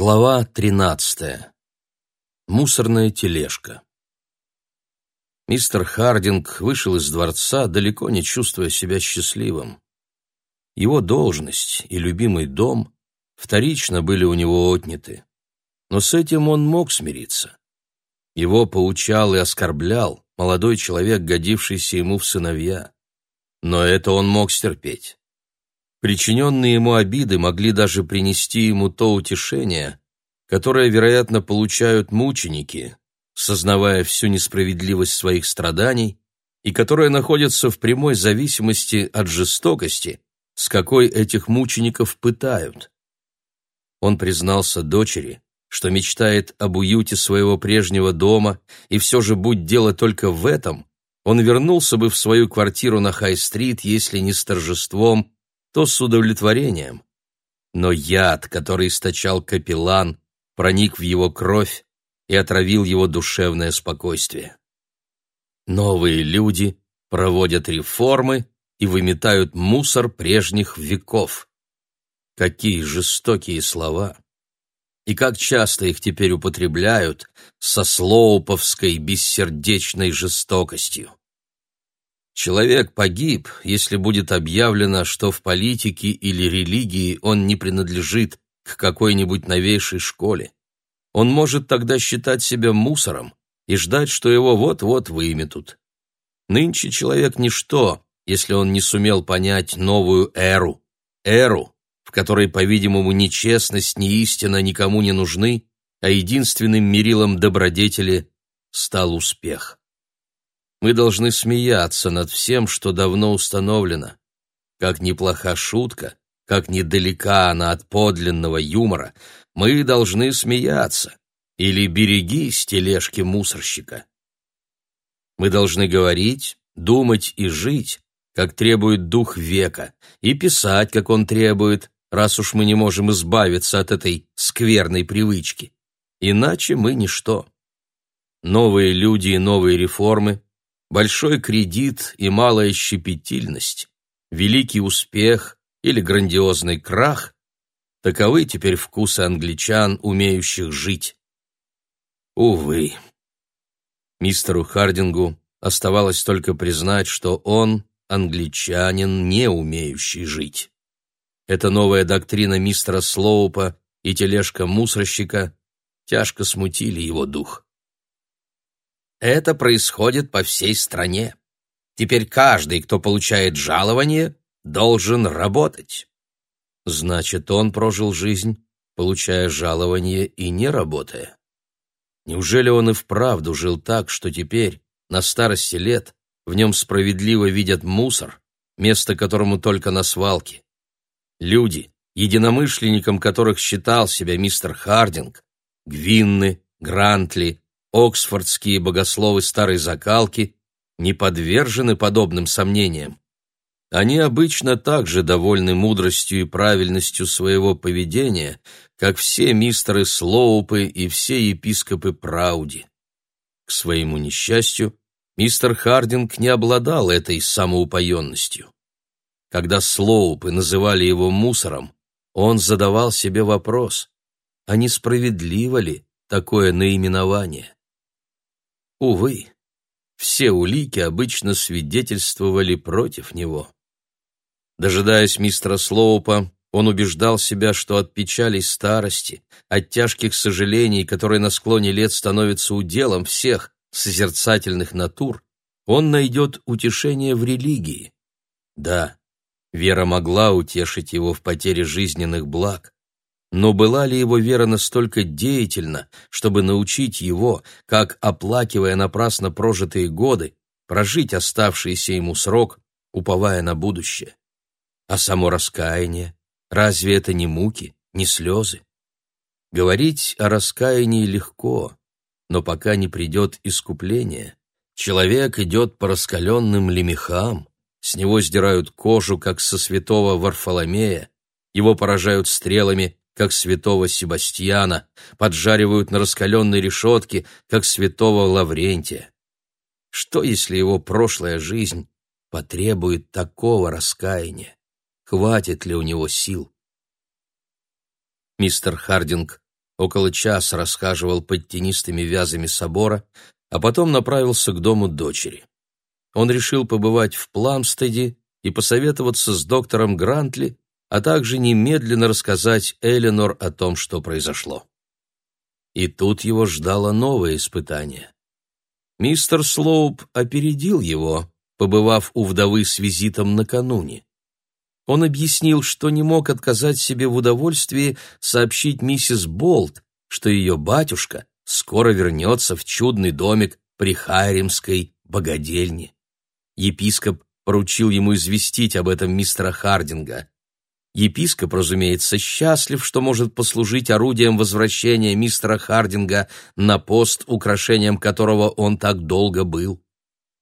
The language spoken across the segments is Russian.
Глава 13. Мусорная тележка. Мистер Хардинг вышел из дворца, далеко не чувствуя себя счастливым. Его должность и любимый дом вторично были у него отняты. Но с этим он мог смириться. Его поучал и оскорблял молодой человек, годившийся ему в сыновья. Но это он мог стерпеть. Причиненные ему обиды могли даже принести ему то утешение, которое, вероятно, получают мученики, сознавая всю несправедливость своих страданий, и которое находится в прямой зависимости от жестокости, с какой этих мучеников пытают. Он признался дочери, что мечтает об уюте своего прежнего дома, и все же, будь дело только в этом, он вернулся бы в свою квартиру на Хай-стрит, если не с торжеством, то с удовлетворением. Но яд, который источал капеллан, проник в его кровь и отравил его душевное спокойствие. Новые люди проводят реформы и выметают мусор прежних веков. Какие жестокие слова! И как часто их теперь употребляют со слоуповской бессердечной жестокостью. Человек погиб, если будет объявлено, что в политике или религии он не принадлежит к какой-нибудь новейшей школе. Он может тогда считать себя мусором и ждать, что его вот-вот выметут. Нынче человек ничто, если он не сумел понять новую эру, эру, в которой, по-видимому, ни честность, ни истина никому не нужны, а единственным мерилом добродетели стал успех. Мы должны смеяться над всем, что давно установлено. Как неплоха шутка, как недалека она от подлинного юмора, мы должны смеяться. Или берегись тележки мусорщика. Мы должны говорить, думать и жить, как требует дух века, и писать, как он требует, раз уж мы не можем избавиться от этой скверной привычки. Иначе мы ничто. Новые люди и новые реформы большой кредит и малая щепетильность, великий успех или грандиозный крах – таковы теперь вкусы англичан, умеющих жить. Увы. Мистеру Хардингу оставалось только признать, что он англичанин, не умеющий жить. Эта новая доктрина мистера Слоупа и тележка мусорщика тяжко смутили его дух. Это происходит по всей стране. Теперь каждый, кто получает жалование, должен работать. Значит, он прожил жизнь, получая жалование и не работая. Неужели он и вправду жил так, что теперь, на старости лет, в нем справедливо видят мусор, место которому только на свалке? Люди, единомышленником которых считал себя мистер Хардинг, Гвинны, Грантли, оксфордские богословы старой закалки не подвержены подобным сомнениям. Они обычно также довольны мудростью и правильностью своего поведения, как все мистеры Слоупы и все епископы Прауди. К своему несчастью, мистер Хардинг не обладал этой самоупоенностью. Когда Слоупы называли его мусором, он задавал себе вопрос, а несправедливо ли такое наименование? Увы, все улики обычно свидетельствовали против него. Дожидаясь мистера Слоупа, он убеждал себя, что от печали старости, от тяжких сожалений, которые на склоне лет становятся уделом всех созерцательных натур, он найдет утешение в религии. Да, вера могла утешить его в потере жизненных благ, но была ли его вера настолько деятельна, чтобы научить его, как, оплакивая напрасно прожитые годы, прожить оставшийся ему срок, уповая на будущее? А само раскаяние, разве это не муки, не слезы? Говорить о раскаянии легко, но пока не придет искупление, человек идет по раскаленным лемехам, с него сдирают кожу, как со святого Варфоломея, его поражают стрелами, как святого Себастьяна, поджаривают на раскаленной решетке, как святого Лаврентия. Что, если его прошлая жизнь потребует такого раскаяния? Хватит ли у него сил? Мистер Хардинг около часа расхаживал под тенистыми вязами собора, а потом направился к дому дочери. Он решил побывать в Пламстеде и посоветоваться с доктором Грантли, а также немедленно рассказать Эленор о том, что произошло. И тут его ждало новое испытание. Мистер Слоуп опередил его, побывав у вдовы с визитом накануне. Он объяснил, что не мог отказать себе в удовольствии сообщить миссис Болт, что ее батюшка скоро вернется в чудный домик при Хайримской богадельне. Епископ поручил ему известить об этом мистера Хардинга. Епископ, разумеется, счастлив, что может послужить орудием возвращения мистера Хардинга на пост, украшением которого он так долго был.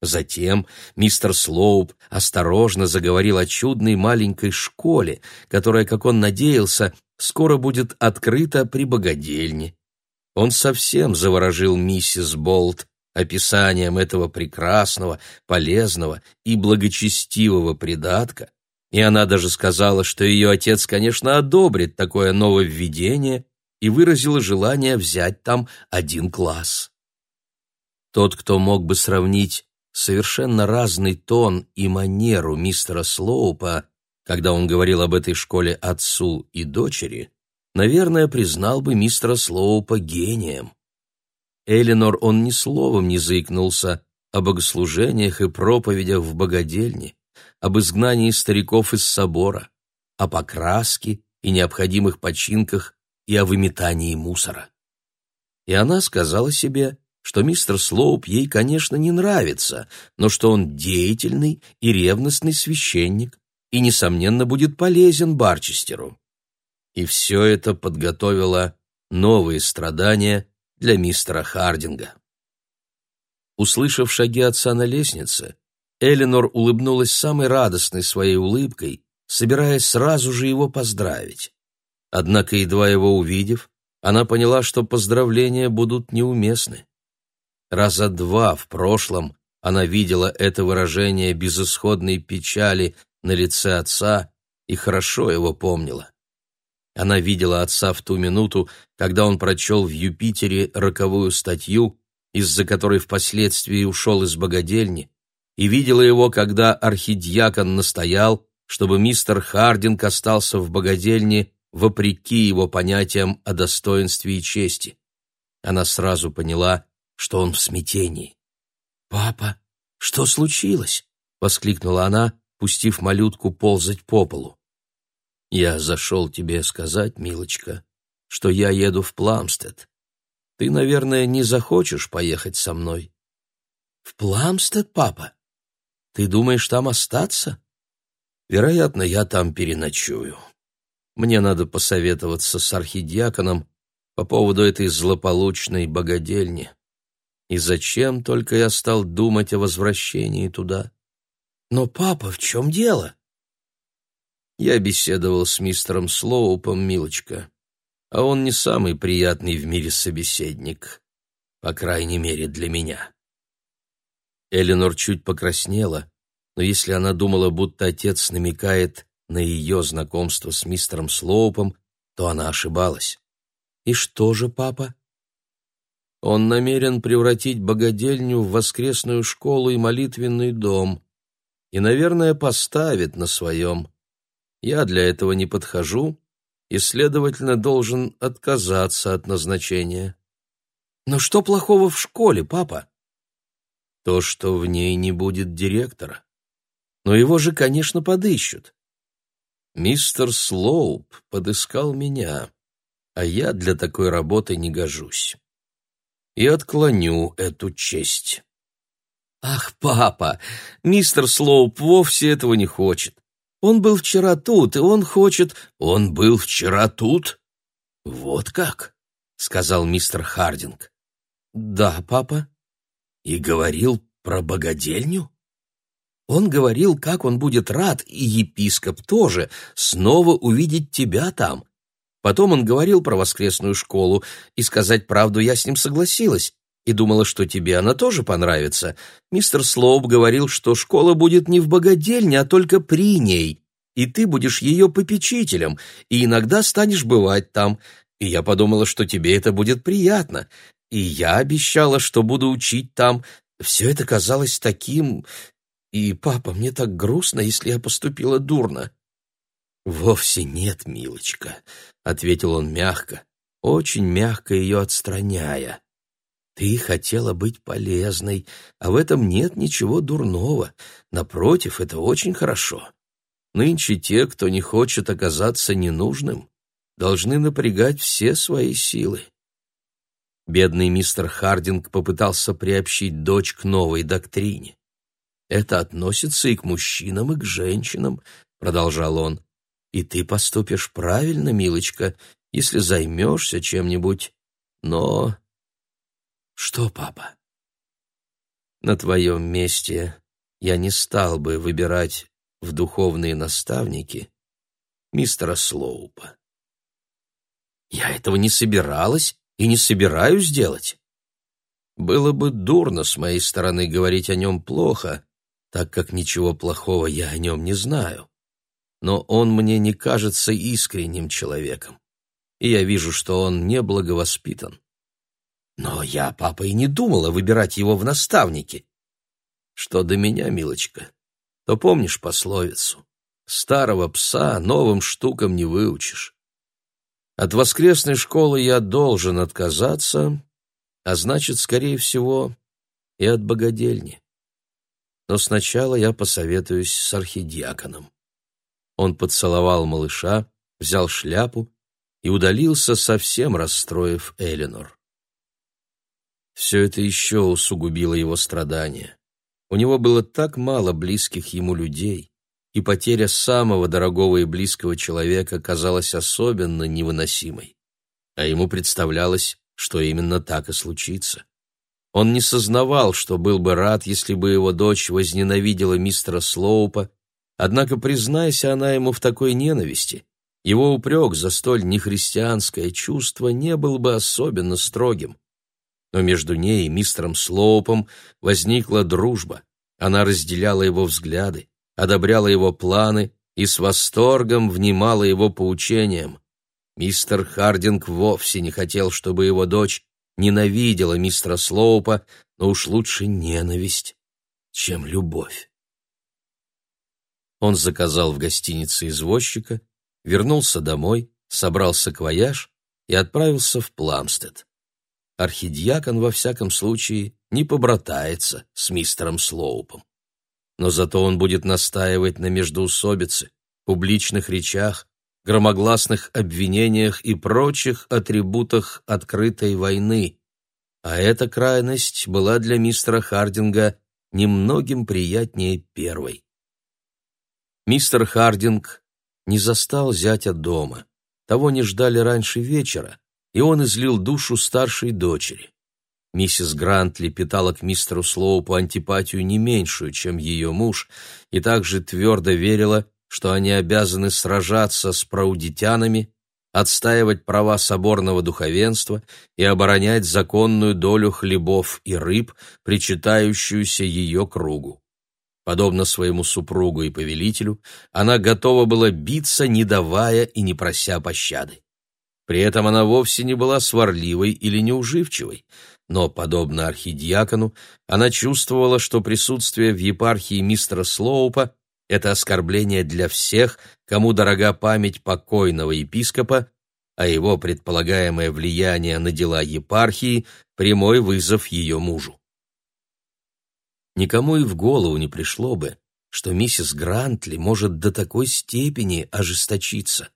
Затем мистер Слоуп осторожно заговорил о чудной маленькой школе, которая, как он надеялся, скоро будет открыта при богадельне. Он совсем заворожил миссис Болт описанием этого прекрасного, полезного и благочестивого придатка, и она даже сказала, что ее отец, конечно, одобрит такое нововведение и выразила желание взять там один класс. Тот, кто мог бы сравнить совершенно разный тон и манеру мистера Слоупа, когда он говорил об этой школе отцу и дочери, наверное, признал бы мистера Слоупа гением. Элинор он ни словом не заикнулся о богослужениях и проповедях в богадельне, об изгнании стариков из собора, о покраске и необходимых починках и о выметании мусора. И она сказала себе, что мистер Слоуп ей, конечно, не нравится, но что он деятельный и ревностный священник и, несомненно, будет полезен Барчестеру. И все это подготовило новые страдания для мистера Хардинга. Услышав шаги отца на лестнице, Эленор улыбнулась самой радостной своей улыбкой, собираясь сразу же его поздравить. Однако, едва его увидев, она поняла, что поздравления будут неуместны. Раза два в прошлом она видела это выражение безысходной печали на лице отца и хорошо его помнила. Она видела отца в ту минуту, когда он прочел в «Юпитере» роковую статью, из-за которой впоследствии ушел из богадельни, и видела его, когда архидьякон настоял, чтобы мистер Хардинг остался в богадельне вопреки его понятиям о достоинстве и чести. Она сразу поняла, что он в смятении. «Папа, что случилось?» — воскликнула она, пустив малютку ползать по полу. «Я зашел тебе сказать, милочка, что я еду в Пламстед. Ты, наверное, не захочешь поехать со мной». «В Пламстед, папа? Ты думаешь там остаться? Вероятно, я там переночую. Мне надо посоветоваться с архидиаконом по поводу этой злополучной богадельни. И зачем только я стал думать о возвращении туда? Но, папа, в чем дело? Я беседовал с мистером Слоупом, милочка, а он не самый приятный в мире собеседник, по крайней мере, для меня. Эленор чуть покраснела, но если она думала, будто отец намекает на ее знакомство с мистером Слоупом, то она ошибалась. «И что же, папа?» «Он намерен превратить богадельню в воскресную школу и молитвенный дом, и, наверное, поставит на своем. Я для этого не подхожу и, следовательно, должен отказаться от назначения». «Но что плохого в школе, папа?» То, что в ней не будет директора. Но его же, конечно, подыщут. Мистер Слоуп подыскал меня, а я для такой работы не гожусь. И отклоню эту честь. Ах, папа, мистер Слоуп вовсе этого не хочет. Он был вчера тут, и он хочет... Он был вчера тут? Вот как? — сказал мистер Хардинг. Да, папа и говорил про богадельню? Он говорил, как он будет рад, и епископ тоже, снова увидеть тебя там. Потом он говорил про воскресную школу, и сказать правду я с ним согласилась, и думала, что тебе она тоже понравится. Мистер Слоуп говорил, что школа будет не в богадельне, а только при ней, и ты будешь ее попечителем, и иногда станешь бывать там. и я подумала, что тебе это будет приятно, и я обещала, что буду учить там. Все это казалось таким... И, папа, мне так грустно, если я поступила дурно». «Вовсе нет, милочка», — ответил он мягко, очень мягко ее отстраняя. Ты хотела быть полезной, а в этом нет ничего дурного. Напротив, это очень хорошо. Нынче те, кто не хочет оказаться ненужным, должны напрягать все свои силы. Бедный мистер Хардинг попытался приобщить дочь к новой доктрине. «Это относится и к мужчинам, и к женщинам», — продолжал он. «И ты поступишь правильно, милочка, если займешься чем-нибудь. Но «Что, папа?» «На твоем месте я не стал бы выбирать в духовные наставники мистера Слоупа. Я этого не собиралась и не собираюсь делать. Было бы дурно с моей стороны говорить о нем плохо, так как ничего плохого я о нем не знаю. Но он мне не кажется искренним человеком, и я вижу, что он неблаговоспитан. Но я, папа, и не думала выбирать его в наставники. Что до меня, милочка, то помнишь пословицу? Старого пса новым штукам не выучишь. От воскресной школы я должен отказаться, а значит, скорее всего, и от богадельни. Но сначала я посоветуюсь с архидиаконом. Он поцеловал малыша, взял шляпу и удалился, совсем расстроив Эленор. Все это еще усугубило его страдания. У него было так мало близких ему людей, и потеря самого дорогого и близкого человека казалась особенно невыносимой. А ему представлялось, что именно так и случится. Он не сознавал, что был бы рад, если бы его дочь возненавидела мистера Слоупа, однако, признайся она ему в такой ненависти, его упрек за столь нехристианское чувство не был бы особенно строгим но между ней и мистером Слоупом возникла дружба. Она разделяла его взгляды, одобряла его планы и с восторгом внимала его поучениям. Мистер Хардинг вовсе не хотел, чтобы его дочь ненавидела мистера Слоупа, но уж лучше ненависть, чем любовь. Он заказал в гостинице извозчика, вернулся домой, собрал саквояж и отправился в Пламстед архидиакон во всяком случае не побратается с мистером Слоупом. Но зато он будет настаивать на междоусобице, публичных речах, громогласных обвинениях и прочих атрибутах открытой войны. А эта крайность была для мистера Хардинга немногим приятнее первой. Мистер Хардинг не застал зятя дома. Того не ждали раньше вечера, и он излил душу старшей дочери. Миссис Грантли питала к мистеру Слоупу антипатию не меньшую, чем ее муж, и также твердо верила, что они обязаны сражаться с праудитянами, отстаивать права соборного духовенства и оборонять законную долю хлебов и рыб, причитающуюся ее кругу. Подобно своему супругу и повелителю, она готова была биться, не давая и не прося пощады. При этом она вовсе не была сварливой или неуживчивой, но, подобно архидиакону, она чувствовала, что присутствие в епархии мистера Слоупа — это оскорбление для всех, кому дорога память покойного епископа, а его предполагаемое влияние на дела епархии — прямой вызов ее мужу. Никому и в голову не пришло бы, что миссис Грантли может до такой степени ожесточиться.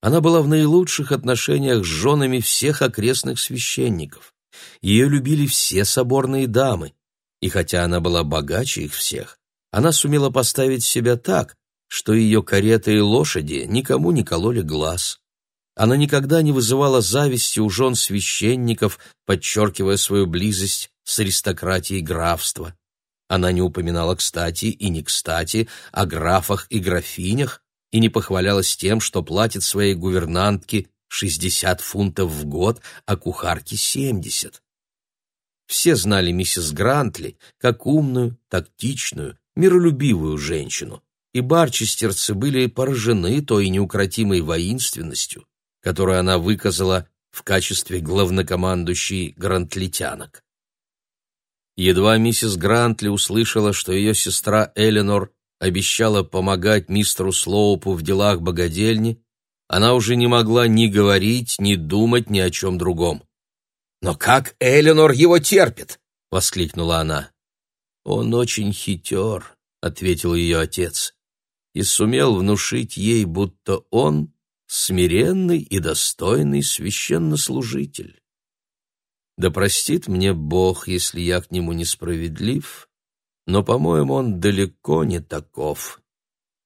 Она была в наилучших отношениях с женами всех окрестных священников. Ее любили все соборные дамы, и хотя она была богаче их всех, она сумела поставить себя так, что ее кареты и лошади никому не кололи глаз. Она никогда не вызывала зависти у жен священников, подчеркивая свою близость с аристократией графства. Она не упоминала кстати и не кстати о графах и графинях, и не похвалялась тем, что платит своей гувернантке 60 фунтов в год, а кухарке 70. Все знали миссис Грантли как умную, тактичную, миролюбивую женщину, и барчестерцы были поражены той неукротимой воинственностью, которую она выказала в качестве главнокомандующей грантлитянок. Едва миссис Грантли услышала, что ее сестра Эленор обещала помогать мистеру Слоупу в делах богадельни, она уже не могла ни говорить, ни думать ни о чем другом. «Но как Эленор его терпит?» — воскликнула она. «Он очень хитер», — ответил ее отец, и сумел внушить ей, будто он смиренный и достойный священнослужитель. Да простит мне Бог, если я к нему несправедлив, но, по-моему, он далеко не таков.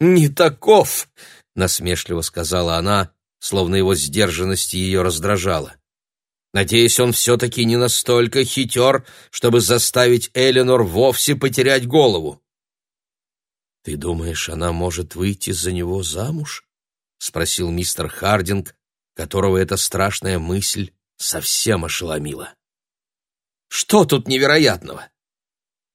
«Не таков!» — насмешливо сказала она, словно его сдержанность ее раздражала. «Надеюсь, он все-таки не настолько хитер, чтобы заставить Эленор вовсе потерять голову». «Ты думаешь, она может выйти за него замуж?» — спросил мистер Хардинг, которого эта страшная мысль совсем ошеломила. «Что тут невероятного?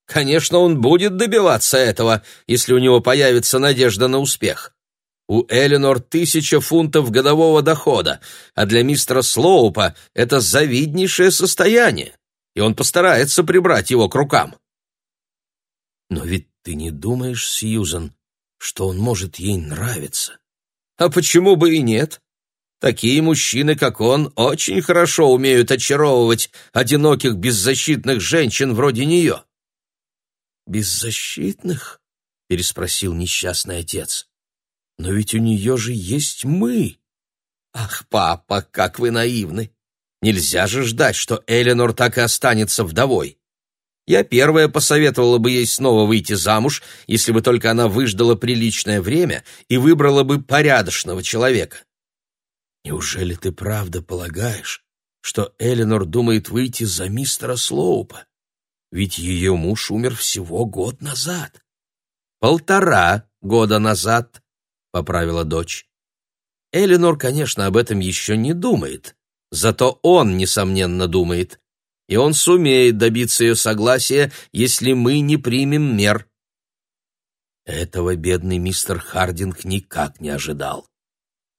Конечно, он будет добиваться этого, если у него появится надежда на успех. У Эленор тысяча фунтов годового дохода, а для мистера Слоупа это завиднейшее состояние, и он постарается прибрать его к рукам. Но ведь ты не думаешь, Сьюзан, что он может ей нравиться? А почему бы и нет? Такие мужчины, как он, очень хорошо умеют очаровывать одиноких беззащитных женщин вроде нее. «Беззащитных?» — переспросил несчастный отец. «Но ведь у нее же есть мы!» «Ах, папа, как вы наивны! Нельзя же ждать, что Эленор так и останется вдовой. Я первая посоветовала бы ей снова выйти замуж, если бы только она выждала приличное время и выбрала бы порядочного человека. Неужели ты правда полагаешь, что Эленор думает выйти за мистера Слоупа? Ведь ее муж умер всего год назад. Полтора года назад, поправила дочь. Эленор, конечно, об этом еще не думает, зато он, несомненно, думает, и он сумеет добиться ее согласия, если мы не примем мер. Этого бедный мистер Хардинг никак не ожидал.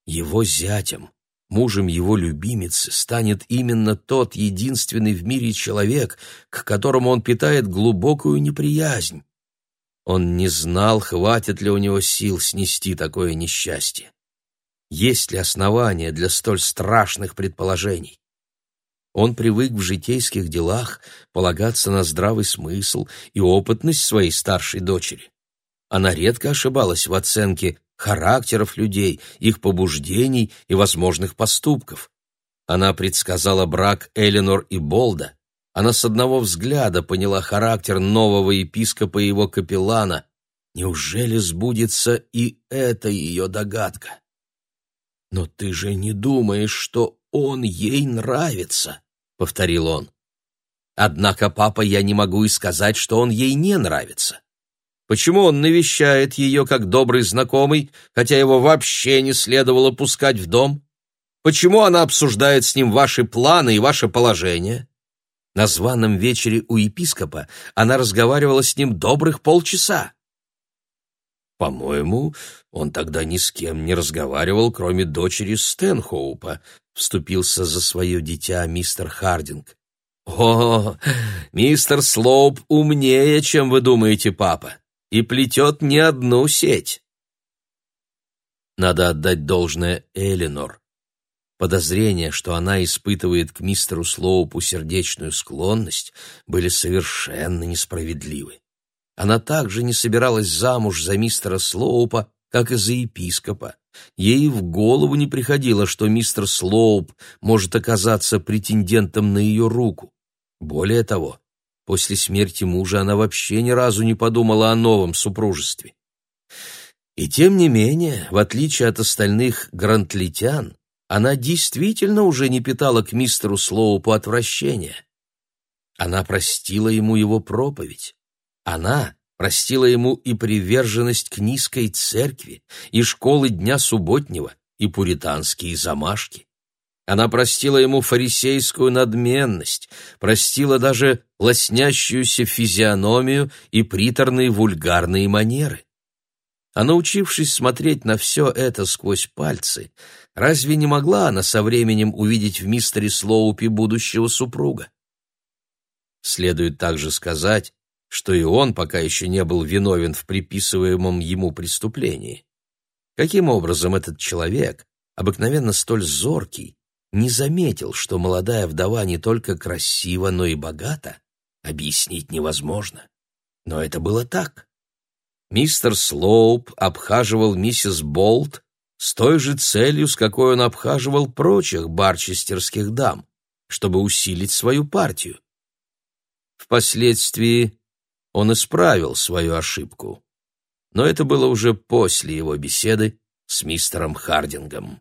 Его зятем Мужем его любимицы станет именно тот единственный в мире человек, к которому он питает глубокую неприязнь. Он не знал, хватит ли у него сил снести такое несчастье. Есть ли основания для столь страшных предположений? Он привык в житейских делах полагаться на здравый смысл и опытность своей старшей дочери. Она редко ошибалась в оценке характеров людей, их побуждений и возможных поступков. Она предсказала брак Эленор и Болда. Она с одного взгляда поняла характер нового епископа и его капеллана. Неужели сбудется и эта ее догадка? «Но ты же не думаешь, что он ей нравится», — повторил он. «Однако, папа, я не могу и сказать, что он ей не нравится. Почему он навещает ее как добрый знакомый, хотя его вообще не следовало пускать в дом? Почему она обсуждает с ним ваши планы и ваше положение? На званом вечере у епископа она разговаривала с ним добрых полчаса. «По-моему, он тогда ни с кем не разговаривал, кроме дочери Стэнхоупа», — вступился за свое дитя мистер Хардинг. «О, мистер Слоуп умнее, чем вы думаете, папа и плетет не одну сеть. Надо отдать должное Элинор. Подозрения, что она испытывает к мистеру Слоупу сердечную склонность, были совершенно несправедливы. Она также не собиралась замуж за мистера Слоупа, как и за епископа. Ей в голову не приходило, что мистер Слоуп может оказаться претендентом на ее руку. Более того, После смерти мужа она вообще ни разу не подумала о новом супружестве. И тем не менее, в отличие от остальных грантлитян, она действительно уже не питала к мистеру Слоупу отвращения. Она простила ему его проповедь. Она простила ему и приверженность к низкой церкви, и школы дня субботнего, и пуританские замашки. Она простила ему фарисейскую надменность, простила даже лоснящуюся физиономию и приторные вульгарные манеры. А научившись смотреть на все это сквозь пальцы, разве не могла она со временем увидеть в мистере Слоупе будущего супруга? Следует также сказать, что и он пока еще не был виновен в приписываемом ему преступлении. Каким образом этот человек, обыкновенно столь зоркий, не заметил, что молодая вдова не только красива, но и богата, объяснить невозможно. Но это было так. Мистер Слоуп обхаживал миссис Болт с той же целью, с какой он обхаживал прочих барчестерских дам, чтобы усилить свою партию. Впоследствии он исправил свою ошибку, но это было уже после его беседы с мистером Хардингом.